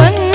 பங்கு